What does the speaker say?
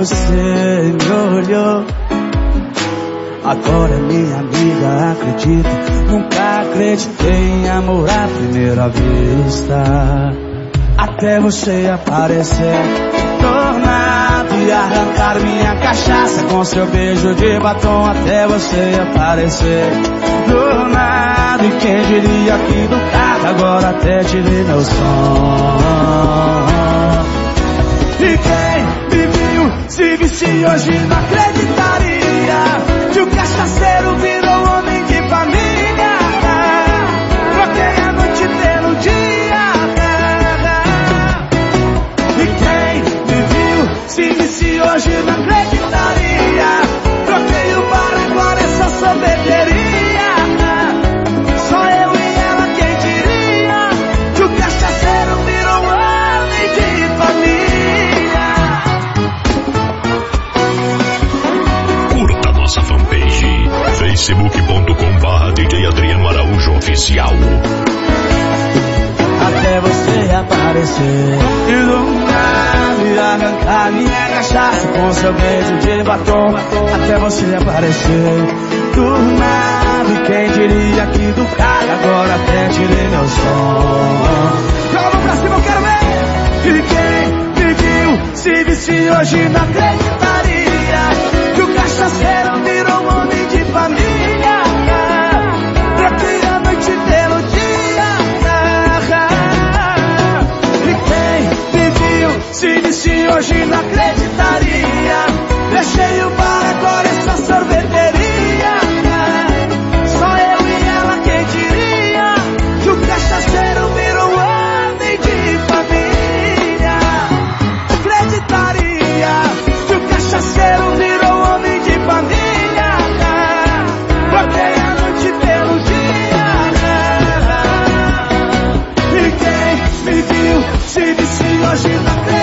você me olhou. Agora minha amiga acredita, nunca acreditei em amor à primeira vista. Até você aparecer, tornado e arrancar minha cachaça com seu beijo de batom até você aparecer. Do nada, e quem diria que do carro agora até tirei meu som. E quem me se visse hoje não acreditaria facebook.com barra DJ Adriano Araújo Oficial. até você aparecer. E do nada arrancar minha cachaça com seu beijo de batom Até você aparecer. Do nada, quem diria que do carro agora até tirei meu som. Joga pra cima, eu quero ver. E quem me viu, se visse hoje não acreditaria Se disse hoje não acreditaria. Deixei o bar, agora é essa sorveteria. Só eu e ela quem diria? Que o cachaceiro virou homem de família. Acreditaria. Que o cachaceiro virou homem de família. Porque a noite pelo dia. E quem me viu. Se disse hoje não acreditaria.